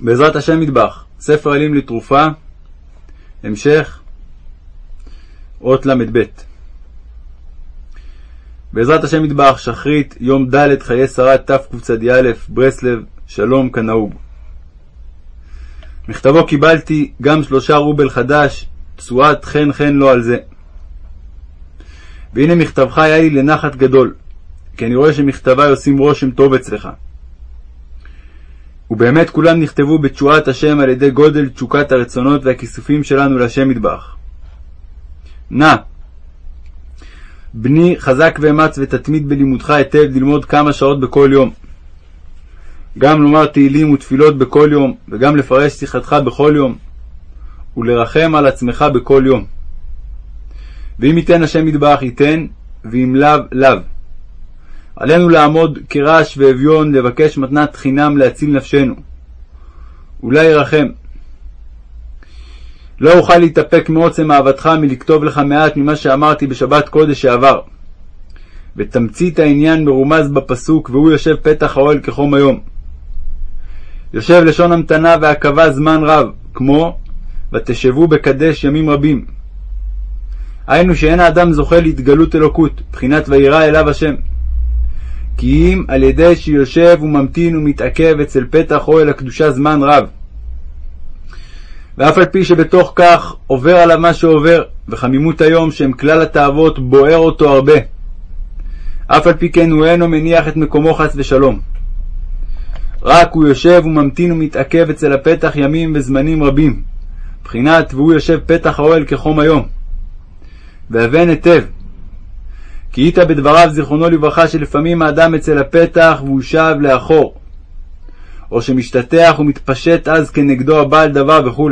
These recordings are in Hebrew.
בעזרת השם מטבח, ספר עלים לתרופה, המשך, אות ל"ב. בעזרת השם מטבח, שחרית, יום ד' חיי שרה תקצ"א, ברסלב, שלום כנהוג. מכתבו קיבלתי גם שלושה רובל חדש, תשואת חן חן לו על זה. והנה מכתבך היה לי לנחת גדול, כי אני רואה שמכתבי עושים רושם טוב אצלך. ובאמת כולם נכתבו בתשועת השם על ידי גודל תשוקת הרצונות והכיסופים שלנו להשם מטבח. נא, בני חזק ואמץ ותתמיד בלימודך היטב ללמוד כמה שעות בכל יום. גם לומר תהילים ותפילות בכל יום, וגם לפרש שיחתך בכל יום, ולרחם על עצמך בכל יום. ואם ייתן השם מטבח ייתן, ואם לאו לאו. עלינו לעמוד כרעש ואביון לבקש מתנת חינם להציל נפשנו. אולי ירחם. לא אוכל להתאפק מעוצם אהבתך מלכתוב לך מעט ממה שאמרתי בשבת קודש שעבר. ותמצית העניין מרומז בפסוק, והוא יושב פתח האוהל כחום היום. יושב לשון המתנה ועכבה זמן רב, כמו ותשבו בקדש ימים רבים. היינו שאין האדם זוכה להתגלות אלוקות, בחינת וירא אליו השם. כי אם על ידי שיושב וממתין ומתעכב אצל פתח אוהל הקדושה זמן רב. ואף על פי שבתוך כך עובר עליו מה שעובר, וחמימות היום שהם כלל התאוות בוער אותו הרבה. אף על פי כן הוא אינו מניח את מקומו חס ושלום. רק הוא יושב וממתין ומתעכב אצל הפתח ימים וזמנים רבים, בחינת והוא יושב פתח האוהל כחום היום. והבן היטב, כי היית בדבריו זיכרונו לברכה שלפעמים האדם אצל הפתח והוא שב לאחור, או שמשתטח ומתפשט אז כנגדו הבעל דבר וכו'.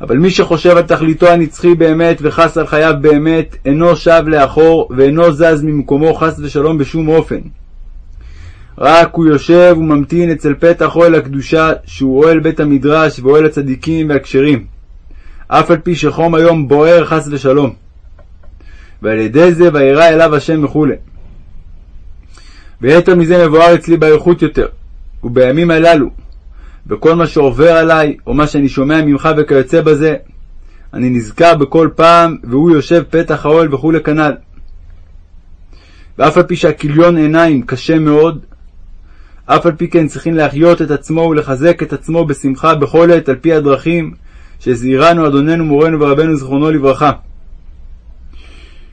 אבל מי שחושב על תכליתו הנצחי באמת וחס על חייו באמת, אינו שב לאחור ואינו זז ממקומו חס ושלום בשום אופן. רק הוא יושב וממתין אצל פתח אוהל הקדושה, שהוא אוהל בית המדרש ואוהל הצדיקים והכשרים, אף על פי שחום היום בוער חס ושלום. ועל ידי זה וירא אליו השם וכו'. ויתר מזה מבואר אצלי באריכות יותר, ובימים הללו, וכל מה שעובר עליי, או מה שאני שומע ממך וכיוצא בזה, אני נזכר בכל פעם, והוא יושב פתח האוהל וכו' כנ"ל. ואף על פי שהכיליון עיניים קשה מאוד, אף על פי כן צריכים להחיות את עצמו ולחזק את עצמו בשמחה בכל עת על פי הדרכים שזהירנו אדוננו מורנו ורבנו זיכרונו לברכה.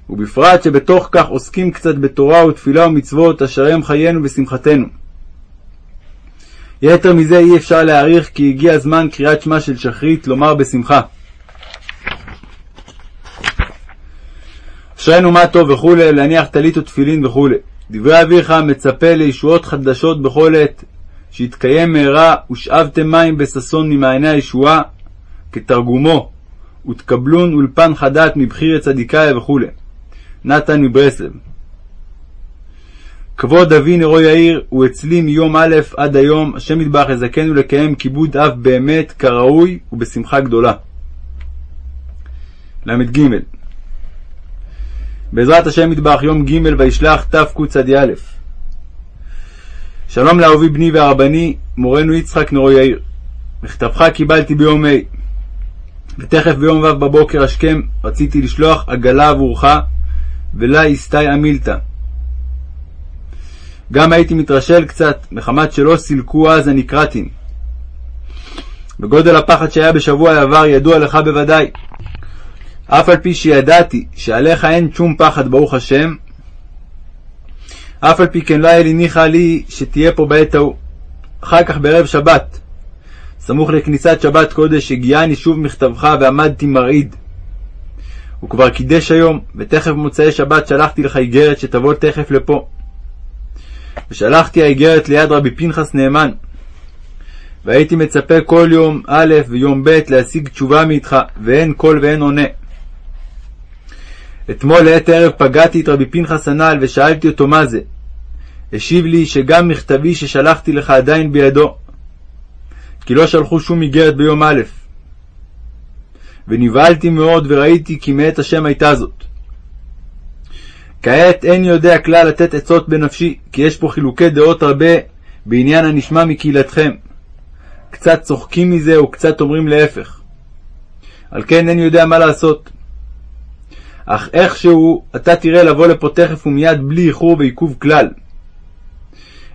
ובפרט שבתוך כך עוסקים קצת בתורה ותפילה ומצוות, אשר הם חיינו ושמחתנו. יתר מזה אי אפשר להעריך כי הגיע זמן קריאת שמע של שחרית לומר בשמחה. אשרינו מה טוב וכולי, להניח טלית ותפילין וכולי. דברי אביך מצפה לישועות חדשות בכל עת, שיתקיים מהרה ושאבתם מים בששון ממעייני הישועה, כתרגומו, ותקבלון אולפן חדת מבחיר צדיקאי וכו'. נתן מברסלב. כבוד אבי נרו יאיר הוא אצלי מיום א' עד היום, השם יתברך יזכנו לקיים כיבוד אב באמת כראוי ובשמחה גדולה. ל"ג בעזרת השם יתברך יום ג' וישלח תקצ"א שלום לאהובי בני והרבני, מורנו יצחק נרו יאיר. מכתבך קיבלתי ביום ה', ותכף ביום ו' בבוקר השכם רציתי לשלוח עגלה עבורך, ולה יסתי עמילתא. גם הייתי מתרשל קצת, מחמת שלא סילקו אז הנקרתים. בגודל הפחד שהיה בשבוע העבר ידוע לך בוודאי. אף על פי שידעתי שעליך אין שום פחד, ברוך השם, אף על פי כן לא היה לי ניחא לי שתהיה פה בעת ההוא. אחר כך בערב שבת, סמוך לכניסת שבת קודש, הגיעני שוב מכתבך ועמדתי מרעיד. הוא כבר קידש היום, ותכף במוצאי שבת שלחתי לך איגרת שתבוא תכף לפה. ושלחתי האיגרת ליד רבי פנחס נאמן. והייתי מצפה כל יום א' ויום ב' להשיג תשובה מאיתך, ואין קול ואין עונה. אתמול לעת ערב פגעתי את רבי פנחס הנ"ל ושאלתי אותו מה זה. השיב לי שגם מכתבי ששלחתי לך עדיין בידו, כי לא שלחו שום איגרת ביום א'. ונבהלתי מאוד וראיתי כי מאת השם הייתה זאת. כעת אין יודע כלל לתת עצות בנפשי, כי יש פה חילוקי דעות הרבה בעניין הנשמע מקהילתכם. קצת צוחקים מזה וקצת אומרים להפך. על כן איני יודע מה לעשות. אך איכשהו אתה תראה לבוא לפה תכף ומיד בלי איחור ועיכוב כלל.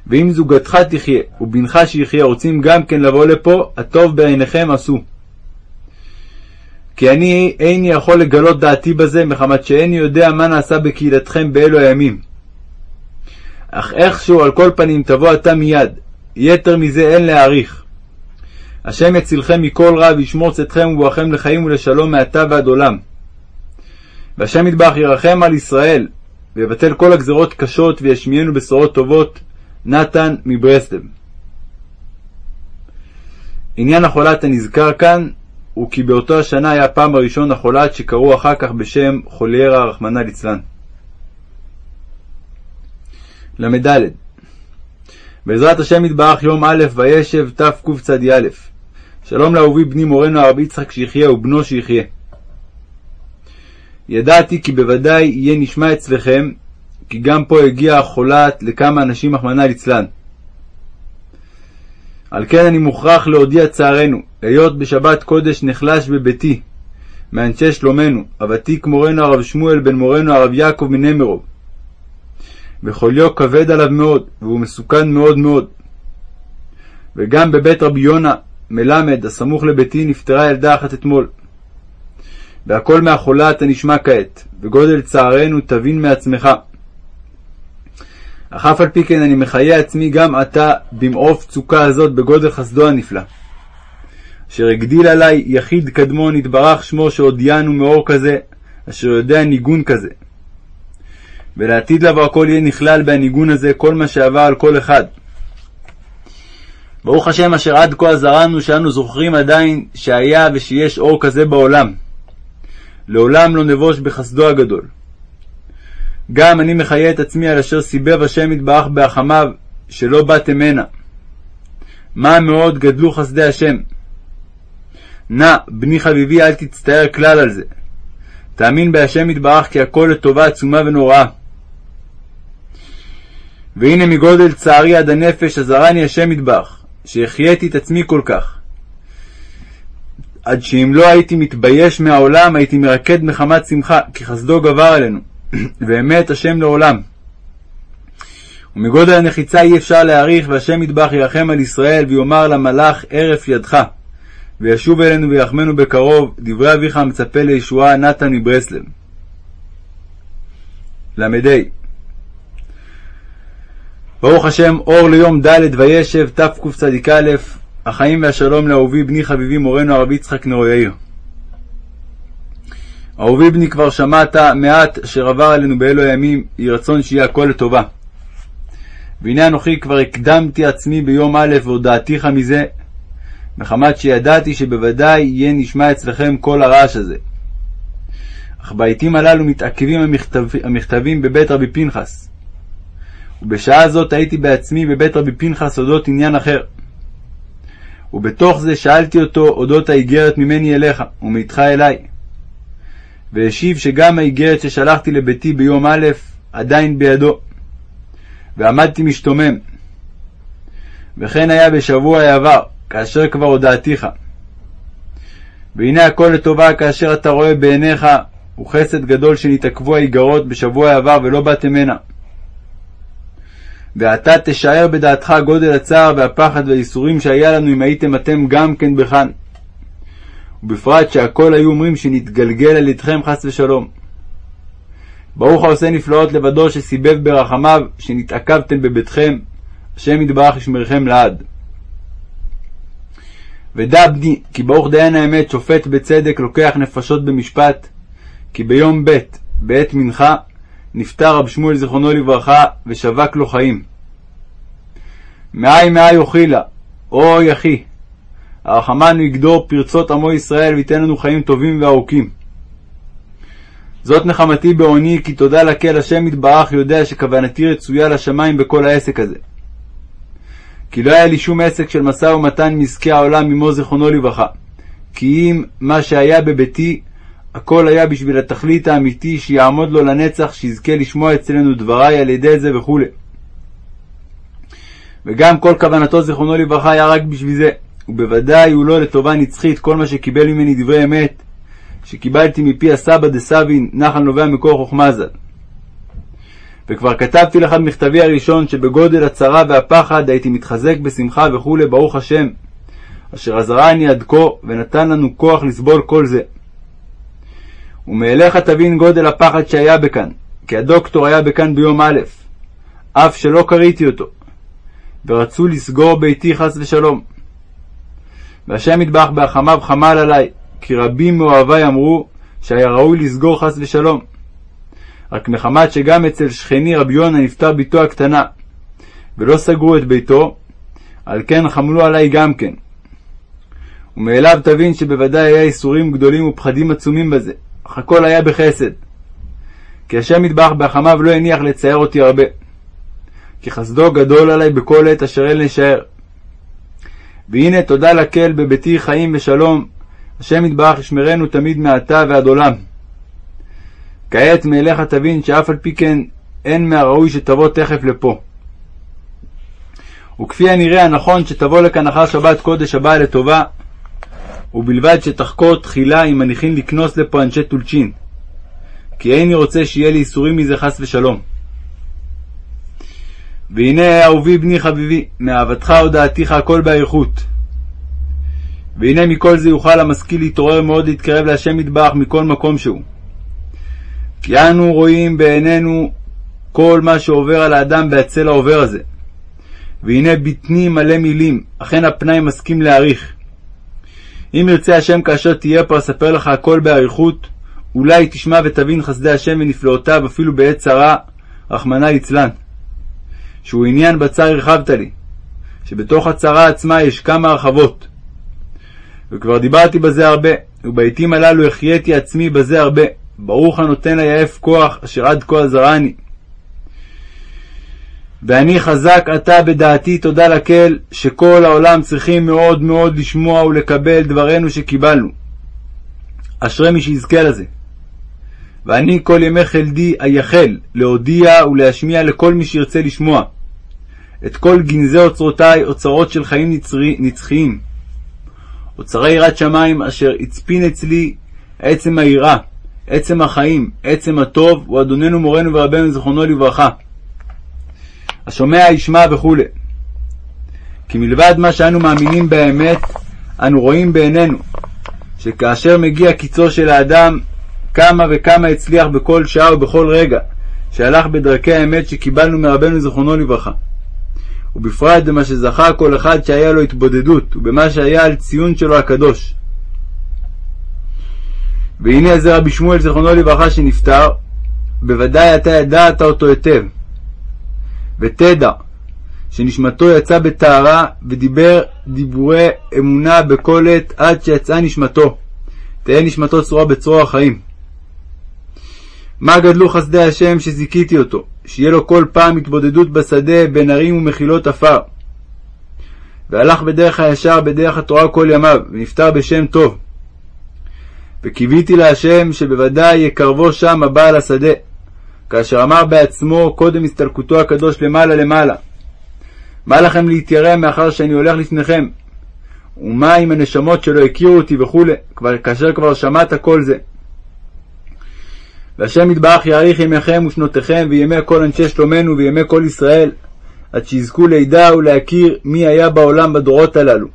ואם זוגתך תחיה ובנך שיחיה רוצים גם כן לבוא לפה, הטוב בעיניכם עשו. כי אני איני יכול לגלות דעתי בזה, מחמת שאיני יודע מה נעשה בקהילתכם באלו הימים. אך איכשהו על כל פנים תבוא אתה מיד, יתר מזה אין להעריך. השם יצילכם מכל רע וישמור צאתכם ובואכם לחיים ולשלום מעתה ועד עולם. והשם ידבח ירחם על ישראל, ויבטל כל הגזרות קשות וישמיענו בשורות טובות, נתן מברסלב. עניין החולת הנזכר כאן הוא כי באותו השנה היה הפעם הראשון החולת שקראו אחר כך בשם חוליירה רחמנא ליצלן. ל"ד בעזרת השם יתברך יום א' וישב תקצ"א שלום לאהובי בני מורנו הרב יצחק שיחיה ובנו שיחיה. ידעתי כי בוודאי יהיה נשמע אצלכם כי גם פה הגיע החולת לכמה אנשים רחמנא ליצלן. על כן אני מוכרח להודיע צערנו, היות בשבת קודש נחלש בביתי, מאנשי שלומנו, הוותיק מורנו הרב שמואל בן מורנו הרב יעקב מנמרוב. וחוליו כבד עליו מאוד, והוא מסוכן מאוד מאוד. וגם בבית רבי יונה מלמד, הסמוך לביתי, נפטרה ילדה אחת אתמול. והכל מהחולת הנשמע כעת, וגודל צערנו תבין מעצמך. אך אף על פי כן אני מחיה עצמי גם עתה במעוף צוקה הזאת בגודל חסדו הנפלא. אשר הגדיל עלי יחיד קדמון יתברך שמו שהודיענו מאור כזה, אשר יודע ניגון כזה. ולעתיד לבוא הכל יהיה נכלל בהניגון הזה כל מה שעבר על כל אחד. ברוך השם אשר עד כה עזרנו שאנו זוכרים עדיין שהיה ושיש אור כזה בעולם. לעולם לא נבוש בחסדו הגדול. גם אני מחיה את עצמי על אשר סיבב השם יתברך בהחמיו, שלא באתם הנה. מה מאוד גדלו חסדי השם. נא, בני חביבי, אל תצטער כלל על זה. תאמין בהשם יתברך כי הכל לטובה עצומה ונוראה. והנה מגודל צערי עד הנפש עזרני השם יתברך, שהחייתי את עצמי כל כך. עד שאם לא הייתי מתבייש מהעולם, הייתי מרקד מחמת שמחה, כי חסדו גבר עלינו. ואמת השם לעולם. ומגודל הנחיצה אי אפשר להעריך, והשם ידבח ירחם על ישראל, ויאמר למלאך ערף ידך, וישוב אלינו ויחמנו בקרוב, דברי אביך המצפה לישועה, נתן מברסלב. ל"ה ברוך השם, אור ליום ד' וישב, תקצ"א, החיים והשלום לאהובי בני חביבי מורנו הרב יצחק נאו יאיר. אהובי בני כבר שמעת מעט אשר עבר עלינו באלו הימים, יהי רצון שיהיה הכל לטובה. והנה אנוכי כבר הקדמתי עצמי ביום א' והודעתיך מזה, מחמת שידעתי שבוודאי יהיה נשמע אצלכם כל הרעש הזה. אך בעתים הללו מתעכבים המכתב, המכתבים בבית רבי פנחס. ובשעה זאת הייתי בעצמי בבית רבי פנחס אודות עניין אחר. ובתוך זה שאלתי אותו אודות האיגרת ממני אליך, ומאיתך אליי. והשיב שגם האיגרת ששלחתי לביתי ביום א' עדיין בידו. ועמדתי משתומם. וכן היה בשבוע העבר, כאשר כבר הודעתיך. והנה הכל לטובה כאשר אתה רואה בעיניך, חסד גדול שנתעכבו האיגרות בשבוע העבר ולא באתם הנה. ועתה תשער בדעתך גודל הצער והפחד והייסורים שהיה לנו אם הייתם אתם גם כן בכאן. ובפרט שהכל היו אומרים שנתגלגל על ידכם חס ושלום. ברוך העושה נפלאות לבדו שסיבב ברחמיו, שנתעכבתם בביתכם, השם יתברך ישמרכם לעד. ודע בני, כי ברוך דיין האמת שופט בצדק לוקח נפשות במשפט, כי ביום ב', בעת מנחה, נפטר רב שמואל זיכרונו לברכה, ושבק לו חיים. מאי מאי אוכילה, אוי אחי, הרחמנו יגדור פרצות עמו ישראל וייתן לנו חיים טובים וארוכים. זאת נחמתי בעוני, כי תודה לקל השם יתברך יודע שכוונתי רצויה לשמיים בכל העסק הזה. כי לא היה לי שום עסק של משא ומתן מעסקי העולם עמו זיכרונו לברכה. כי אם מה שהיה בביתי, הכל היה בשביל התכלית האמיתי שיעמוד לו לנצח, שיזכה לשמוע אצלנו דבריי על ידי זה וכולי. וגם כל כוונתו זיכרונו לברכה היה רק בשביל זה, ובוודאי הוא לא לטובה נצחית כל מה שקיבל ממני דברי אמת, שקיבלתי מפי הסבא דסבין, נחל נובע מקור חוכמה ז"ל. וכבר כתבתי לך במכתבי הראשון שבגודל הצרה והפחד הייתי מתחזק בשמחה וכולי, ברוך השם, אשר עזרני עד כה ונתן לנו כוח לסבול כל זה. ומאליך תבין גודל הפחד שהיה בכאן, כי הדוקטור היה בכאן ביום א', אף שלא קראתי אותו, ורצו לסגור ביתי חס ושלום. והשם יטבח בהחמיו חמל עלי, כי רבים מאוהבי אמרו שהיה ראוי לסגור חס ושלום. רק מחמת שגם אצל שכני רבי יונה נפטר בתו הקטנה, ולא סגרו את ביתו, על כן חמלו עלי גם כן. ומאליו תבין שבוודאי היה איסורים גדולים ופחדים עצומים בזה, אך הכל היה בחסד. כי השם יטבח בהחמיו לא הניח לצייר אותי הרבה. כי חסדו גדול עלי בכל עת אשר אין לשער. והנה תודה לקל בביתי חיים ושלום, השם יתברך ישמרנו תמיד מעתה ועד עולם. כעת מאליך תבין שאף על פי כן אין מהראוי שתבוא תכף לפה. וכפי הנראה הנכון שתבוא לכאן אחר שבת קודש הבאה לטובה, ובלבד שתחקור תחילה אם מניחים לקנוס לפה אנשי טולצ'ין, כי איני רוצה שיהיה לי איסורים מזה חס ושלום. והנה אהובי בני חביבי, מאהבתך הודעתיך הכל באריכות. והנה מכל זה יוכל המשכיל להתעורר מאוד להתקרב להשם מטבח מכל מקום שהוא. כי אנו רואים בעינינו כל מה שעובר על האדם בהצל העובר הזה. והנה בטני מלא מילים, אכן הפנאי מסכים להעריך. אם ירצה השם כאשר תהיה פה אספר לך הכל באריכות, אולי תשמע ותבין חסדי השם ונפלאותיו אפילו בעת צרה, רחמנא ליצלן. שהוא עניין בצר הרחבת לי, שבתוך הצרה עצמה יש כמה הרחבות. וכבר דיברתי בזה הרבה, ובעתים הללו החייתי עצמי בזה הרבה. ברוך הנותן ליעף כוח, אשר עד כה עזרני. ואני חזק עתה בדעתי תודה לקל, שכל העולם צריכים מאוד מאוד לשמוע ולקבל דברינו שקיבלנו. אשרי מי שיזכה לזה. ואני כל ימי חלדי אייחל להודיע ולהשמיע לכל מי שירצה לשמוע את כל גנזי אוצרותי, אוצרות של חיים נצרי, נצחיים. אוצרי יראת שמיים אשר הצפין אצלי עצם היראה, עצם החיים, עצם הטוב, הוא אדוננו מורנו ורבנו זיכרונו לברכה. השומע ישמע וכו'. כי מלבד מה שאנו מאמינים באמת, אנו רואים בעינינו, שכאשר מגיע קיצו של האדם, כמה וכמה הצליח בכל שעה ובכל רגע, שהלך בדרכי האמת שקיבלנו מרבנו זיכרונו לברכה. ובפרט במה שזכה כל אחד שהיה לו התבודדות, ובמה שהיה על ציון שלו הקדוש. והנה זה רבי שמואל זיכרונו לברכה שנפטר, בוודאי אתה ידעת אותו היטב. ותדע שנשמתו יצא בטהרה ודיבר דיבורי אמונה בכל עת עד שיצאה נשמתו. תהא נשמתו צרורה בצרור החיים. מה גדלו חסדי השם שזיכיתי אותו, שיהיה לו כל פעם התבודדות בשדה בין ערים ומחילות עפר. והלך בדרך הישר בדרך התורה כל ימיו, ונפטר בשם טוב. וקיוויתי להשם שבוודאי יקרבו שם הבעל השדה, כאשר אמר בעצמו קודם הסתלקותו הקדוש למעלה למעלה. מה לכם להתיירא מאחר שאני הולך לפניכם? ומה עם הנשמות שלא הכירו אותי וכולי, כאשר כבר שמעת כל זה? והשם יתברך יאריך ימיכם ושנותיכם וימי כל אנשי שלומנו וימי כל ישראל, עד שיזכו לידע ולהכיר מי היה בעולם בדורות הללו,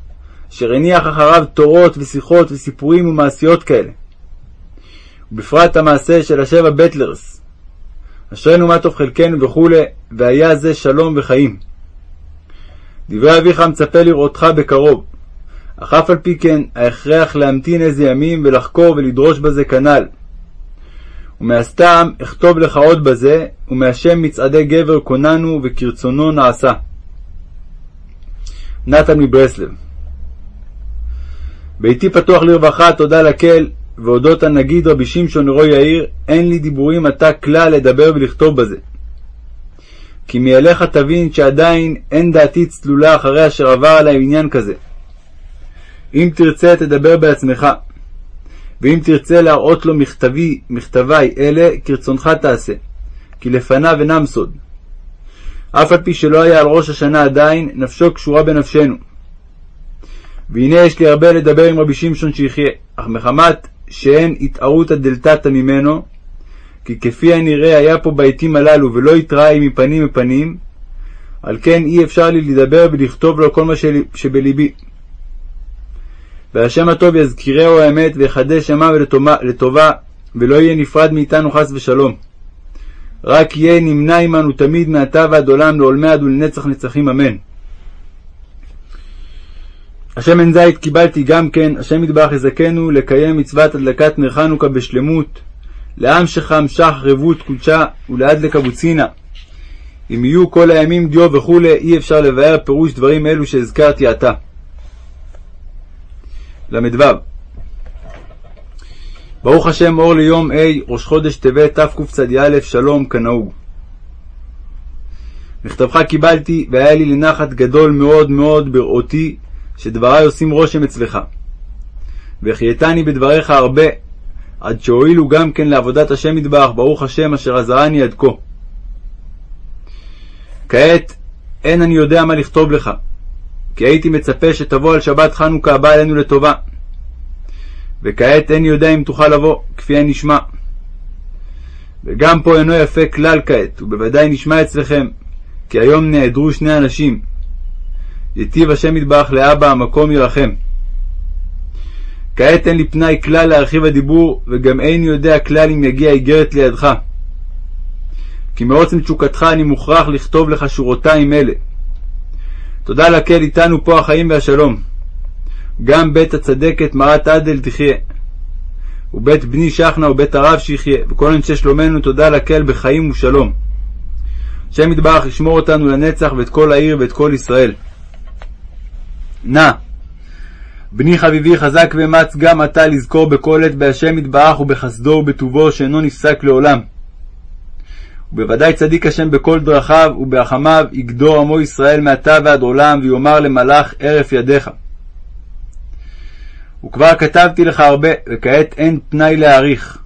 אשר הניח אחריו תורות ושיחות וסיפורים ומעשיות כאלה. ובפרט המעשה של השבע בטלרס. אשרינו מה טוב חלקנו וכו', והיה זה שלום וחיים. דברי אביך מצפה לראותך בקרוב, אך אף על פי כן ההכרח להמתין איזה ימים ולחקור ולדרוש בזה כנ"ל. ומהסתם אכתוב לך עוד בזה, ומהשם מצעדי גבר קוננו וכרצונו נעשה. נתן מברסלב ביתי פתוח לרווחה, תודה לקל, ואודות הנגיד רבי שמשון נרו יאיר, אין לי דיבורים עתה כלל לדבר ולכתוב בזה. כי מאליך תבין שעדיין אין דעתי צלולה אחרי אשר עבר עלי עניין כזה. אם תרצה תדבר בעצמך. ואם תרצה להראות לו מכתבי, מכתבי אלה, כרצונך תעשה, כי לפניו אינם סוד. אף על פי שלא היה על ראש השנה עדיין, נפשו קשורה בנפשנו. והנה יש לי הרבה לדבר עם רבי שמשון שיחיה, אך מחמת שאין התערותא דלתתא ממנו, כי כפי הנראה היה פה בעתים הללו ולא התראה מפנים מפנים, על כן אי אפשר לי לדבר ולכתוב לו כל מה שבלבי. והשם הטוב יזכירהו האמת ויחדש ימיו לטובה, ולא יהיה נפרד מאיתנו חס ושלום. רק יהיה נמנע עמנו תמיד מעתה ועד עולם לעולמי עד ולנצח נצחים אמן. השמן זית קיבלתי גם כן, השם יתברך יזכנו לקיים מצוות הדלקת נר חנוכה בשלמות, לעם שחם שח רבות קודשה ולעד לקבוצינה. אם יהיו כל הימים דיו וכולי, אי אפשר לבאר פירוש דברים אלו שהזכרתי עתה. ל"ו ברוך השם אור ליום ה' ראש חודש טבת תקצ"א שלום כנהוג. מכתבך קיבלתי והיה לי לנחת גדול מאוד מאוד בראותי שדברי עושים רושם אצלך. והחייתני בדבריך הרבה עד שהואילו גם כן לעבודת השם יתברך ברוך השם אשר עזרני עד כה. כעת אין אני יודע מה לכתוב לך כי הייתי מצפה שתבוא על שבת חנוכה הבא עלינו לטובה. וכעת איני יודע אם תוכל לבוא, כפי הנשמע. וגם פה אינו יפה כלל כעת, ובוודאי נשמע אצלכם, כי היום נעדרו שני אנשים. יטיב השם יתברך לאבא, המקום ירחם. כעת אין לי פנאי כלל להרחיב הדיבור, וגם איני יודע כלל אם יגיע איגרת לידך. כי מעוצם תשוקתך אני מוכרח לכתוב לך שורותיים אלה. תודה לקל איתנו פה החיים והשלום. גם בית הצדקת מרת עדל תחיה. ובית בני שחנה ובית הרב שיחיה, וכל אנשי שלומנו תודה לקל בחיים ושלום. השם יתברך ישמור אותנו לנצח ואת כל העיר ואת כל ישראל. נא, בני חביבי חזק ואמץ גם אתה לזכור בכל עת בהשם יתברך ובחסדו ובטובו שאינו נפסק לעולם. ובוודאי צדיק השם בכל דרכיו וברחמיו יגדור עמו ישראל מעתה ועד עולם ויאמר למלאך הרף ידיך. וכבר כתבתי לך הרבה, וכעת אין תנאי להאריך.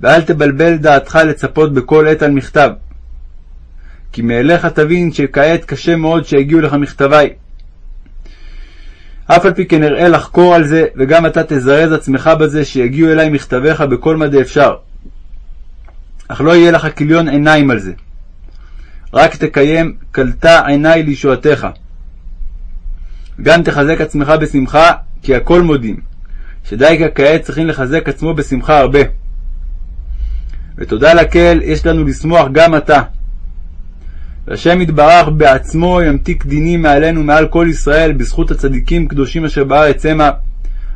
ואל תבלבל דעתך לצפות בכל עת על מכתב. כי מאליך תבין שכעת קשה מאוד שיגיעו לך מכתבי. אף על פי כן אראה לחקור על זה, וגם אתה תזרז עצמך בזה שיגיעו אלי מכתביך בכל מה דאפשר. אך לא יהיה לך כליון עיניים על זה. רק תקיים קלטה עיני לישועתך. גם תחזק עצמך בשמחה, כי הכל מודים, שדי כעת צריכים לחזק עצמו בשמחה הרבה. ותודה לקהל, יש לנו לשמוח גם עתה. והשם יתברך בעצמו ימתיק דינים מעלינו מעל כל ישראל בזכות הצדיקים קדושים אשר בארץ המה,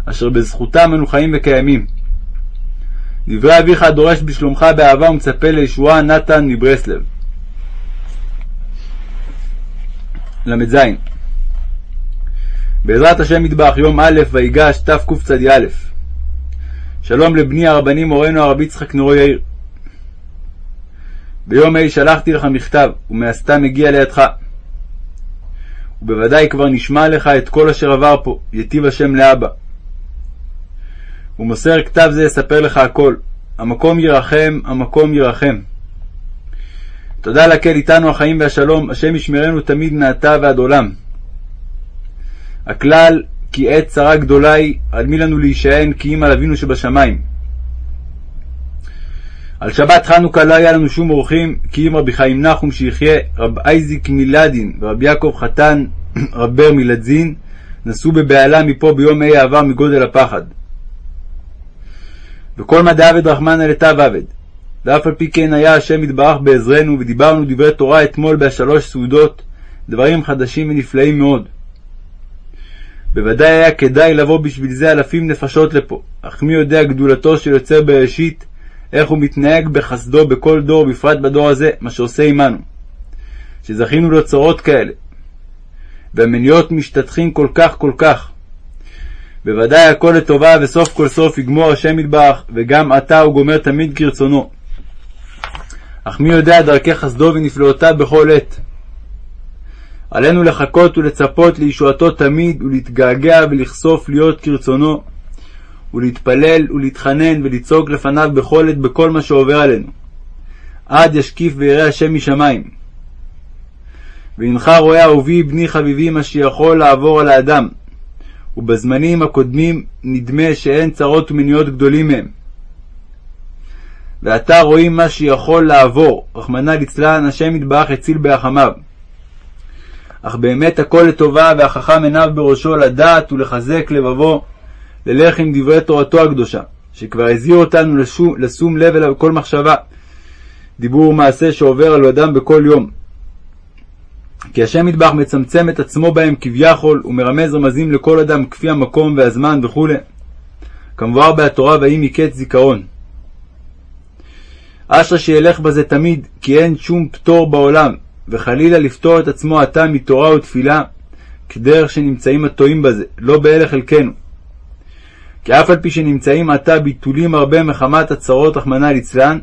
אשר בזכותם אנו חיים וקיימים. דברי אביך דורש בשלומך באהבה ומצפה לישועה נתן מברסלב. ל"ז בעזרת השם יתברך יום א' ויגש תקצ"א שלום לבני הרבני מורנו הרב יצחק נורו יאיר ביום ה' שלחתי לך מכתב ומהסתם מגיע לידך. ובוודאי כבר נשמע לך את כל אשר עבר פה יטיב השם לאבא. ומוסר כתב זה יספר לך הכל. המקום ירחם המקום ירחם. תודה לקל איתנו החיים והשלום. השם ישמרנו תמיד מעתה ועד עולם. הכלל כי עת צרה גדולה היא, על מי לנו להישען כי אם על אבינו שבשמיים. על שבת חנוכה לא היה לנו שום אורחים, כי אם רבי חיים נחום שיחיה, רב אייזיק מילדין ורבי יעקב חתן רבר מלדזין, נסעו בבהלה מפה ביום ה' העבר מגודל הפחד. וכל מדע עבד רחמנא לטב עבד. ואף על פי כן היה השם יתברך בעזרנו, ודיברנו דברי תורה אתמול בשלוש סעודות, דברים חדשים ונפלאים מאוד. בוודאי היה כדאי לבוא בשביל זה אלפים נפשות לפה, אך מי יודע גדולתו של יוצר בראשית, איך הוא מתנהג בחסדו בכל דור, בפרט בדור הזה, מה שעושה עמנו. שזכינו לצורות כאלה. והמניות משתטחים כל כך כל כך. בוודאי הכל לטובה, וסוף כל סוף יגמור השם יתברך, וגם עתה הוא גומר תמיד כרצונו. אך מי יודע דרכי חסדו ונפלאותיו בכל עת. עלינו לחכות ולצפות לישועתו תמיד, ולהתגעגע ולכסוף להיות כרצונו, ולהתפלל ולהתחנן ולצעוק לפניו בכל עת בכל מה שעובר עלינו, עד ישקיף ויראה השם משמיים. והנך רואה אהובי בני חביבי מה שיכול לעבור על האדם, ובזמנים הקודמים נדמה שאין צרות ומניעות גדולים מהם. ועתה רואים מה שיכול לעבור, רחמנא ליצלן, השם יתברך הציל בהחמיו. אך באמת הכל לטובה, והחכם עיניו בראשו לדעת ולחזק לבבו, ללך עם דברי תורתו הקדושה, שכבר הזהיר אותנו לשום, לשום לב אליו כל מחשבה, דיבור ומעשה שעובר על אדם בכל יום. כי השם יתברך מצמצם את עצמו בהם כביכול, ומרמז רמזים לכל אדם כפי המקום והזמן וכו'. כמבואר בהתורה ויהי מקץ זיכרון. אשרי שילך בזה תמיד, כי אין שום פטור בעולם, וחלילה לפטור את עצמו עתה מתורה ותפילה, כדרך שנמצאים הטועים בזה, לא באלה חלקנו. כי אף על פי שנמצאים עתה ביטולים הרבה מחמת הצרות, רחמנא ליצלן,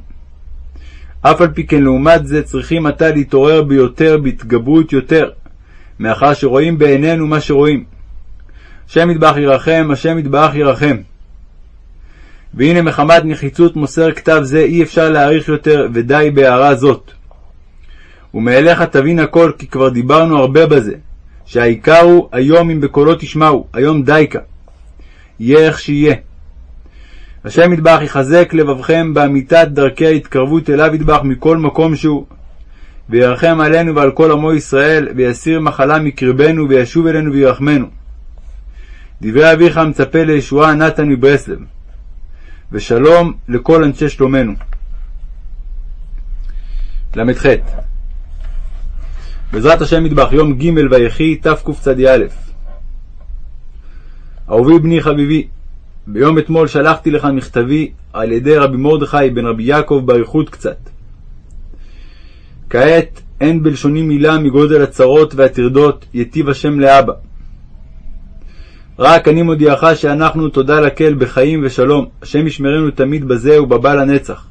אף על פי כן לעומת זה צריכים עתה להתעורר ביותר, בהתגברות יותר, מאחר שרואים בעינינו מה שרואים. השם יתברך ירחם, השם יתברך ירחם. והנה מחמת נחיצות מוסר כתב זה אי אפשר להאריך יותר, ודי בהערה זאת. ומאליך תבין הכל, כי כבר דיברנו הרבה בזה, שהעיקר הוא היום אם בקולו תשמעו, היום דייקה. יהיה איך שיהיה. השם יתברך יחזק לבבכם באמיתת דרכי ההתקרבות אליו יתברך מכל מקום שהוא, וירחם עלינו ועל כל עמו ישראל, ויסיר מחלה מקרבנו, וישוב אלינו וירחמנו. דברי אביך מצפה לישועה נתן מברסלב. ושלום לכל אנשי שלומנו. ל"ח בעזרת השם מטבח יום ג' ויחי תקצ"א אהובי בני חביבי, ביום אתמול שלחתי לך מכתבי על ידי רבי מרדכי בן רבי יעקב באריכות קצת. כעת אין בלשוני מילה מגודל הצרות והטרדות, יטיב השם לאבא. רק אני מודיעך שאנחנו תודה לקל בחיים ושלום, השם ישמרנו תמיד בזה ובבא לנצח.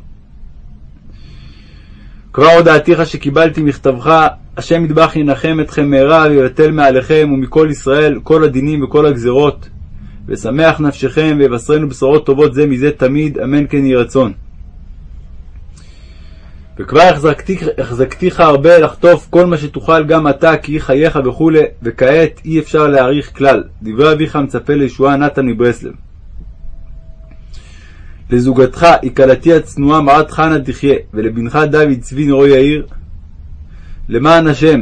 כבר הודעתיך שקיבלתי מכתבך, השם ידבח ינחם אתכם מהרה ויבטל מעליכם ומכל ישראל כל הדינים וכל הגזרות, ושמח נפשכם ויבשרנו בשורות טובות זה מזה תמיד, אמן כן יהי רצון. וכבר החזקתיך הרבה לחטוף כל מה שתוכל גם אתה, כי היא חייך וכו', וכעת אי אפשר להעריך כלל. דברי אביך מצפה לישועה נתן מברסלב. לזוגתך, היא כלתי הצנועה מרת חנה תחיה, ולבנך דוד צבי נרו יאיר, למען השם,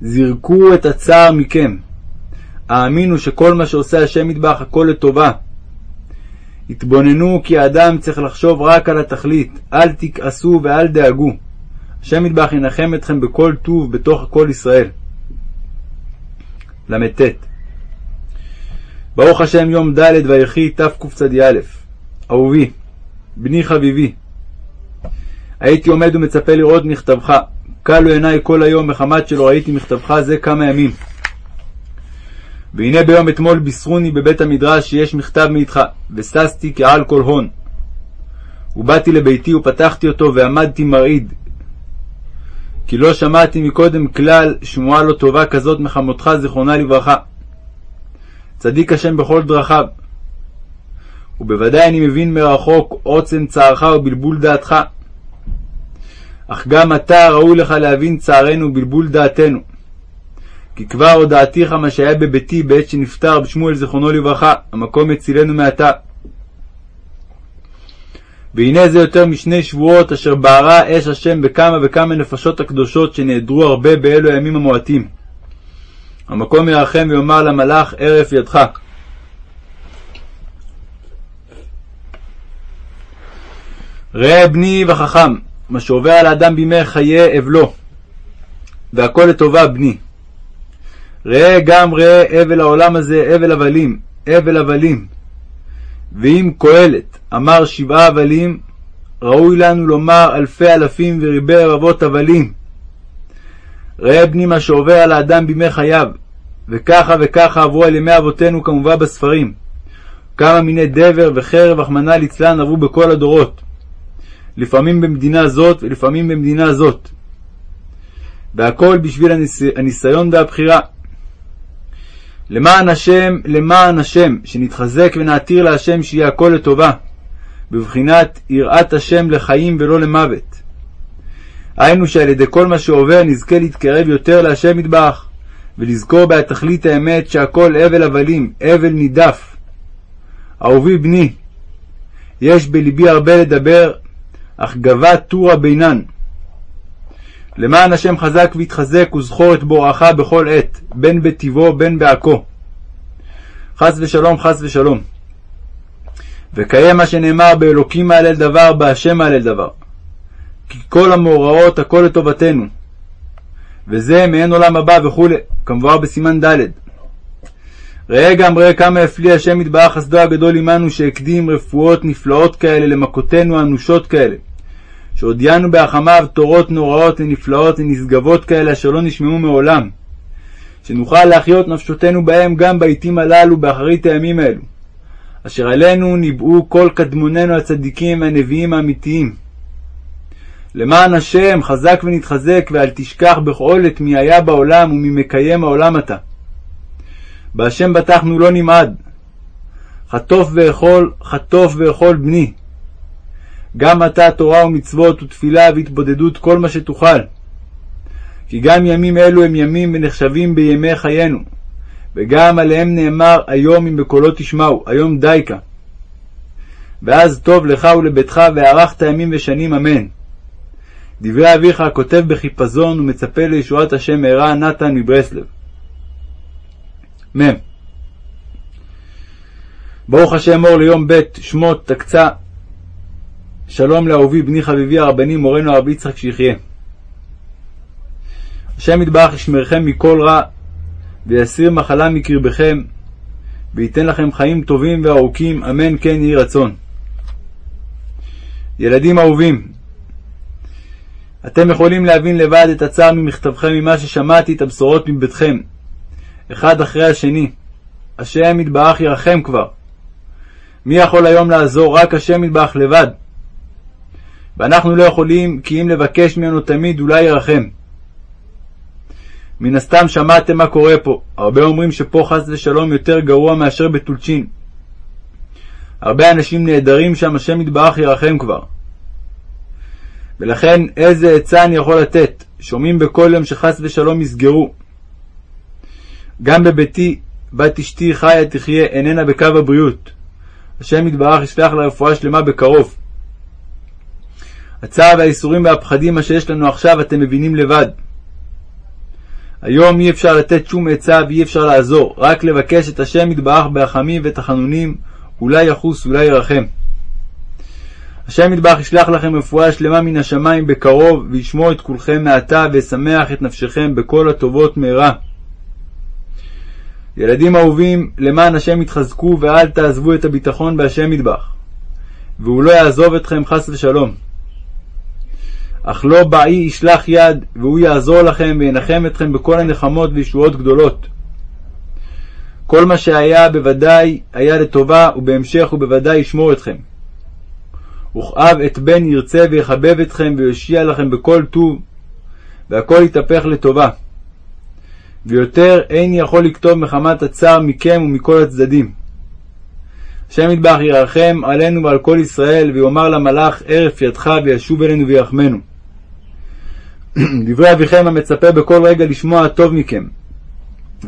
זרקו את הצער מכם. האמינו שכל מה שעושה השם מטבח הכל לטובה. התבוננו כי האדם צריך לחשוב רק על התכלית, אל תכעסו ואל דאגו. השם ידבח ינחם אתכם בכל טוב בתוך כל ישראל. ל"ט ברוך השם יום ד' ויחי תקצ"א אהובי, בני חביבי, הייתי עומד ומצפה לראות מכתבך, כלו עיניי כל היום מחמת שלא ראיתי מכתבך זה כמה ימים. והנה ביום אתמול בישרוני בבית המדרש שיש מכתב מאיתך, וששתי כעל כל הון. ובאתי לביתי ופתחתי אותו ועמדתי מרעיד. כי לא שמעתי מקודם כלל שמועה לא טובה כזאת מחמותך זיכרונה לברכה. צדיק השם בכל דרכיו. ובוודאי אני מבין מרחוק עוצם צערך ובלבול דעתך. אך גם אתה ראוי לך להבין צערנו ובלבול דעתנו. כי כבר הודעתיך מה שהיה בביתי בעת שנפטר רב שמואל זיכרונו לברכה, המקום יצילנו מעתה. והנה זה יותר משני שבועות אשר בערה אש השם בכמה וכמה נפשות הקדושות שנעדרו הרבה באלו הימים המועטים. המקום ירחם ויאמר למלאך הרף ידך. ראה בני וחכם, מה שעובר על האדם בימי חיי אבלו, והכל לטובה בני. ראה גם ראה אבל העולם הזה אבל הבלים, אבל הבלים. ואם קהלת אמר שבעה הבלים, ראוי לנו לומר אלפי אלפים וריבי רבבות הבלים. ראה בני מה שעובר על האדם בימי חייו, וככה וככה עברו על ימי אבותינו כמובן בספרים. כמה מיני דבר וחרב, רחמנא ליצלן, עברו בכל הדורות. לפעמים במדינה זאת ולפעמים במדינה זאת. והכל בשביל הניס... הניסיון והבחירה. למען השם, למען השם, שנתחזק ונעתיר להשם שיהיה הכל לטובה, בבחינת יראת השם לחיים ולא למוות. היינו שעל ידי כל מה שעובר נזכה להתקרב יותר להשם מטבח, ולזכור בהתכלית האמת שהכל הבל הבלים, הבל נידף. אהובי בני, יש בלבי הרבה לדבר, אך גבה טורה בינן. למען השם חזק והתחזק וזכור את בוראך בכל עת, בין בטבעו בין בעכו. חס ושלום, חס ושלום. וקיים מה שנאמר באלוקים מעלל דבר, בהשם מעלל דבר. כי כל המאורעות הכל לטובתנו. וזה מעין עולם הבא וכו', כמבואר בסימן ד'. ראה גם ראה כמה הפליא השם יתברך חסדו הגדול עמנו שהקדים רפואות נפלאות כאלה למכותינו אנושות כאלה. שהודיענו בהחמיו תורות נוראות ונפלאות ונשגבות כאלה אשר לא נשמעו מעולם. שנוכל להחיות נפשותנו בהם גם בעתים הללו באחרית הימים האלו. אשר עלינו ניבאו כל קדמוננו הצדיקים והנביאים האמיתיים. למען השם חזק ונתחזק ואל תשכח בכל עת מי היה בעולם ומי מקיים העולם אתה. בהשם בטחנו לא נמעד. חטוף ואכול, חטוף ואכול בני. גם אתה תורה ומצוות ותפילה והתבודדות כל מה שתוכל. כי גם ימים אלו הם ימים ונחשבים בימי חיינו, וגם עליהם נאמר היום אם בקולו תשמעו, היום דייקה. ואז טוב לך ולביתך והארכת ימים ושנים אמן. דברי אביך כותב בחיפזון ומצפה לישועת השם מהרה נתן מברסלב. מ. ברוך השם אור ליום ב' שמות תקצה שלום לאהובי בני חביבי הרבני מורנו הרב יצחק שיחיה. השם יתברך ישמרכם מכל רע ויסיר מחלה מקרבכם וייתן לכם חיים טובים וארוכים אמן כן יהי רצון. ילדים אהובים, אתם יכולים להבין לבד את הצער ממכתבכם ממה ששמעתי את הבשורות מביתכם, אחד אחרי השני. השם יתברך ירחם כבר. מי יכול היום לעזור? רק השם יתברך לבד. ואנחנו לא יכולים כי אם לבקש ממנו תמיד אולי ירחם. מן הסתם שמעתם מה קורה פה. הרבה אומרים שפה חס ושלום יותר גרוע מאשר בטולצ'ין. הרבה אנשים נעדרים שם, השם יתברך ירחם כבר. ולכן איזה עצה אני יכול לתת? שומעים בכל יום שחס ושלום יסגרו. גם בביתי, בת אשתי חיה תחיה, איננה בקו הבריאות. השם יתברך ישלח לה רפואה שלמה בקרוב. הצער והאיסורים והפחדים מה שיש לנו עכשיו אתם מבינים לבד. היום אי אפשר לתת שום עצה ואי אפשר לעזור, רק לבקש את השם יתברך ברחמים ותחנונים, אולי יחוס, אולי ירחם. השם יתברך ישלח לכם רפואה שלמה מן השמיים בקרוב, וישמור את כולכם מעתה, וישמח את נפשכם בכל הטובות מהרה. ילדים אהובים, למען השם יתחזקו, ואל תעזבו את הביטחון בהשם יתברך, והוא לא יעזוב אתכם חס ושלום. אך לא באי ישלח יד, והוא יעזור לכם וינחם אתכם בכל הנחמות וישועות גדולות. כל מה שהיה בוודאי היה לטובה, ובהמשך הוא בוודאי ישמור אתכם. וכאב את בן ירצה ויחבב אתכם ויושיע לכם בכל טוב, והכל יתהפך לטובה. ויותר אין יכול לכתוב מחמת הצער מכם ומכל הצדדים. השם יתברך ירחם עלינו ועל כל ישראל, ויאמר למלאך הרף ידך וישוב אלינו ויחמנו. דברי אביכם המצפה בכל רגע לשמוע הטוב מכם.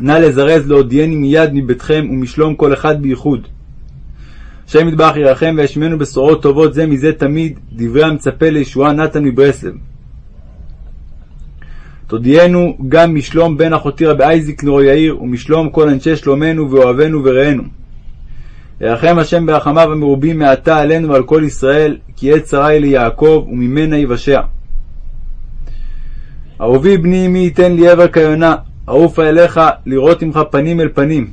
נא לזרז להודיעני מיד מביתכם ומשלום כל אחד בייחוד. השם יתברך ירחם וישמענו בשורות טובות זה מזה תמיד, דברי המצפה לישועה נתן מברסלב. תודיענו גם משלום בן אחותי רבי אייזיק נור יאיר, ומשלום כל אנשי שלומנו ואוהבינו ורעינו. ירחם השם ברחמיו המרובים מעתה עלינו ועל כל ישראל, כי עת צרה היא ליעקב, וממנה יבשע. אהובי בני מי ייתן לי עבר כיונה, אעופה אליך לראות עמך פנים אל פנים.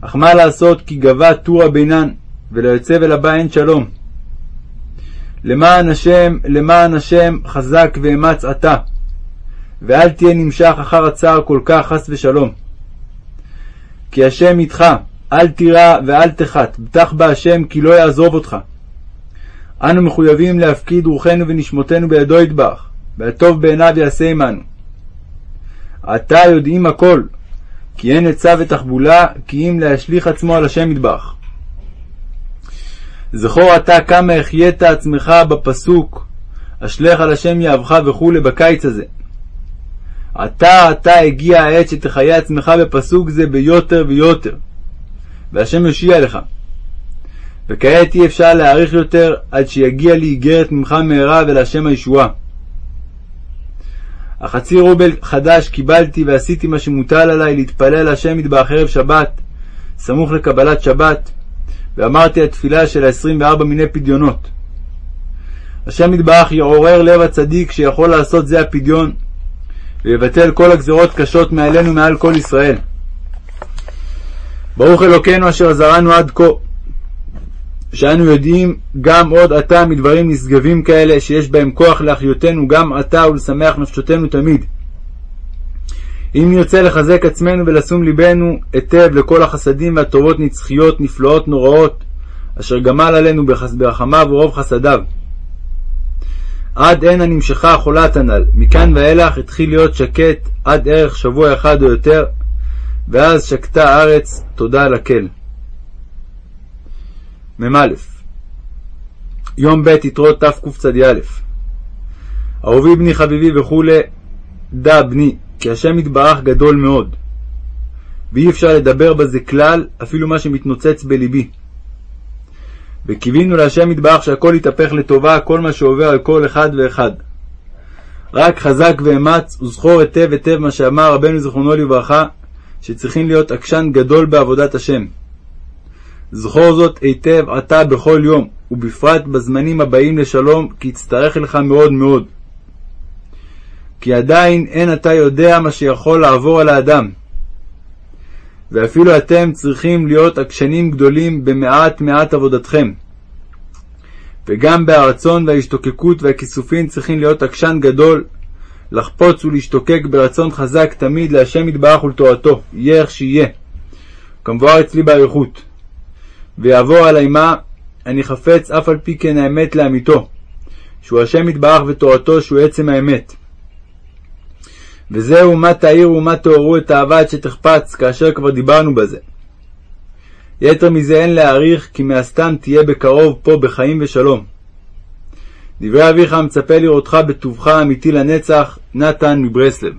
אך מה לעשות כי גבה טורה בינן, וליוצא ולבא אין שלום. למען השם, למען השם, חזק ואמץ אתה, ואל תהיה נמשך אחר הצער כל כך, חס ושלום. כי השם איתך, אל תירא ואל תחת, בטח בה השם כי לא יעזוב אותך. אנו מחויבים להפקיד רוחנו ונשמותינו בידו ידבח, והטוב בעיניו יעשה עמנו. עתה יודעים הכל, כי אין עצה ותחבולה, כי אם להשליך עצמו על השם ידבח. זכור אתה כמה החיית עצמך בפסוק, אשלך על השם יהבך וכולי בקיץ הזה. עתה עתה הגיעה העת שתחיה עצמך בפסוק זה ביותר ויותר, והשם יושיע לך. וכעת אי אפשר להאריך יותר עד שיגיע לי איגרת ממך מהרה ולהשם הישועה. החצי רובל חדש קיבלתי ועשיתי מה שמוטל עלי להתפלל להשם מטבח ערב שבת, סמוך לקבלת שבת, ואמרתי התפילה של העשרים וארבע מיני פדיונות. השם יתברך יעורר לב הצדיק שיכול לעשות זה הפדיון, ויבטל כל הגזרות קשות מעלינו מעל כל ישראל. ברוך אלוקינו אשר עזרנו עד כה, שאנו יודעים גם עוד עתה מדברים נשגבים כאלה שיש בהם כוח להחיותנו גם עתה ולשמח נפשותנו תמיד. אם נרצה לחזק עצמנו ולשום ליבנו היטב לכל החסדים והטובות נצחיות נפלאות נוראות, אשר גמל עלינו ברחמיו ורוב חסדיו. עד הנה נמשכה החולת הנ"ל, מכאן ואילך התחיל להיות שקט עד ערך שבוע אחד או יותר, ואז שקטה הארץ, תודה על. מ"א יום ב' יתרו תקצ"א אהובי בני חביבי וכולי, דע בני, כי השם יתברך גדול מאוד, ואי אפשר לדבר בזה כלל, אפילו מה שמתנוצץ בלבי. וקיווינו להשם יתברך שהכל יתהפך לטובה, כל מה שעובר על כל אחד ואחד. רק חזק ואמץ וזכור היטב היטב מה שאמר רבנו זיכרונו לברכה, שצריכים להיות עקשן גדול בעבודת השם. זכור זאת היטב עתה בכל יום, ובפרט בזמנים הבאים לשלום, כי יצטרך לך מאוד מאוד. כי עדיין אין אתה יודע מה שיכול לעבור על האדם. ואפילו אתם צריכים להיות עקשנים גדולים במעט מעט עבודתכם. וגם בהרצון וההשתוקקות והכיסופים צריכים להיות עקשן גדול, לחפוץ ולהשתוקק ברצון חזק תמיד להשם יתברך ולתורתו, יהיה איך שיהיה. כמבואר אצלי באריכות. ויעבור עלי מה, אני חפץ אף על פי כן האמת לאמיתו, שהוא השם יתברך ותורתו שהוא עצם האמת. וזהו מה תאירו ומה תעוררו את האהבה עד שתחפץ, כאשר כבר דיברנו בזה. יתר מזה אין להעריך, כי מהסתם תהיה בקרוב פה בחיים ושלום. דברי אביך המצפה לראותך בטובך האמיתי לנצח, נתן מברסלב.